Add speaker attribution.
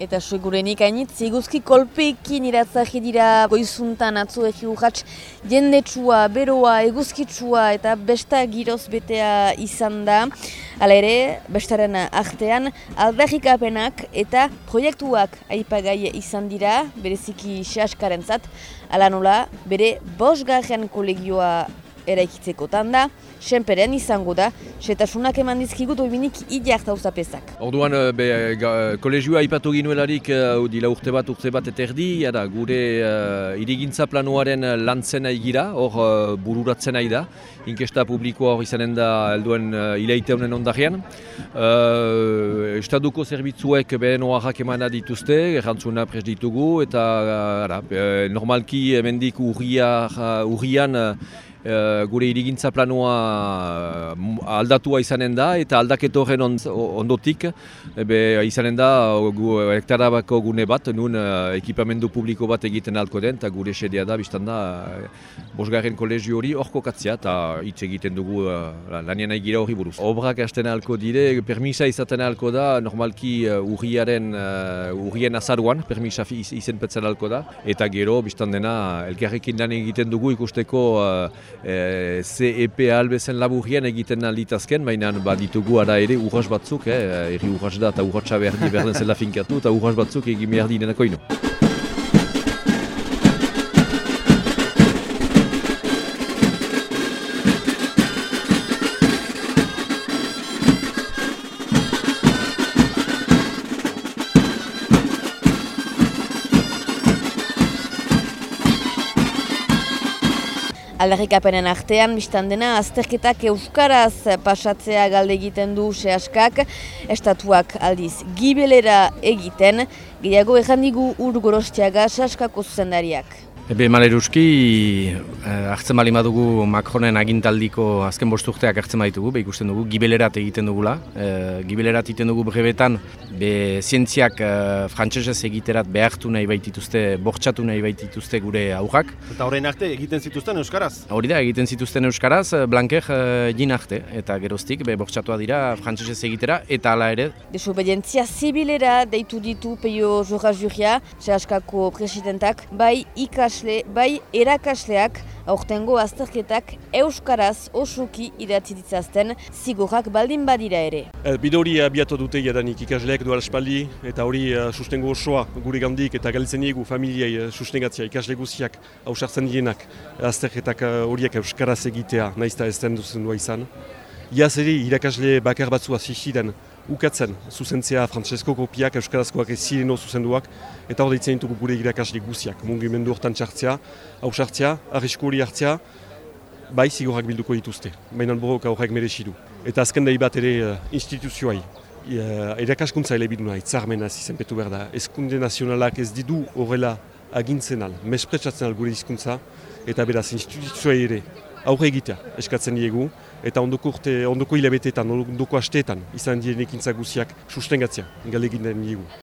Speaker 1: Eta segurenik hainit, ziguzki kolpeekin iratzaki dira goizuntan atzo egi urratx jendetsua, beroa, eguzkitsua eta besta giroz betea izan da. Hala ere, bestaren artean aldarrikapenak eta proiektuak aipagai izan dira, bereziki xaskaren zat, ala nola, bere bosgarren kolegioa eraikitzeko tanda, senperen izango da, setasunak eman dizkigu doiminik idiak tauzapezak.
Speaker 2: Orduan, eh, be, ga, kolegioa ipatu ginuelarik uh, dila urte bat, urte bat eta erdi, jara, gure uh, irigintza planuaren lantzen gira, hor uh, bururatzen nahi da, inkesta publikoa hor izanen da elduen uh, ilaite honen ondarian. Uh, estaduko zerbitzuek behen oaxak emana dituzte, errantzuna pres ditugu, eta uh, normalki emendik urria, urrian Eh, gure irigintza planua uh, aldatua izanen da eta aldaketo horren ondotik ebe, izanen da gu, hektarabako gune bat, nun uh, ekipamendu publiko bat egiten alko den eta gure sedea da, biztan da uh, bosgarren kolegio hori horko katzia eta hitz egiten dugu uh, lanien egira hori buruz. Obrak hasten alko dire, permisa izaten alko da, normalki uh, urriaren, uh, urrien azaruan, permisa izen petzen da eta gero, biztan dena, elkarrekin lan egiten dugu ikusteko e, CEP albezen laburrian egiten litazken, baina baditugu ara ere urras batzuk, eh, erri urras da eta urratsa behar di behar den zela finkatu, eta urras batzuk egin behar di nenako ino.
Speaker 1: Aldarrikapenen artean, biztan dena, azterketak euskaraz pasatzea galde egiten du sehaskak, estatuak aldiz gibelera egiten, gehiago errandigu ur gorostiaga sehaskako zuzendariak.
Speaker 3: Ebe maleruski, eh, hartzen bali madugu Macronen agintaldiko azken bosturteak hartzen baditugu, be ikusten dugu, gibelerat egiten dugula. E, gibelerat egiten dugu brebetan, be zientziak e, frantsesez egiterat behartu nahi baitituzte, bortxatu nahi baitituzte gure aurrak.
Speaker 4: Eta horrein arte egiten zituzten Euskaraz?
Speaker 3: Hori da, egiten zituzten Euskaraz, blanker e, jin arte, eta geroztik, be bortxatua dira frantsesez egitera, eta hala ere.
Speaker 1: Desobedientzia zibilera deitu ditu peio jorra juria, sehaskako presidentak, bai ikas bai erakasleak aurtengo azterketak euskaraz osuki idatzi ditzazten zigorrak baldin badira ere.
Speaker 4: El, bidori abiatu dute jadanik ikasleak dual espaldi eta hori uh, sustengo osoa gure gandik eta galitzen egu familiei uh, sustengatzea ikasle guziak hausartzen dienak azterketak horiek euskaraz egitea nahizta ez den duzen dua izan. Iaz ere irakasle bakar batzua zixidan ukatzen. Zuzentzea Francesco kopiak euskarazkoak ez zireno zuzenduak eta hor deitzen ditugu gure irakasle guziak, mungimendu hortan txartzea, hau txartzea, arrisko hori hartzea, bai zigorrak bilduko dituzte, baina borroka horrek merezidu. Eta azken da bat ere uh, instituzioai, uh, irakaskuntza ele biduna, itzarmena zizen petu behar da, eskunde nazionalak ez didu horrela agintzen al, mespretsatzen al gure hizkuntza eta beraz instituzioa ere aurre egitea eskatzen diegu, eta ondoko, urte, ondoko hilabeteetan, ondoko asteetan izan dienekintza guziak sustengatzea, galegin den diegu.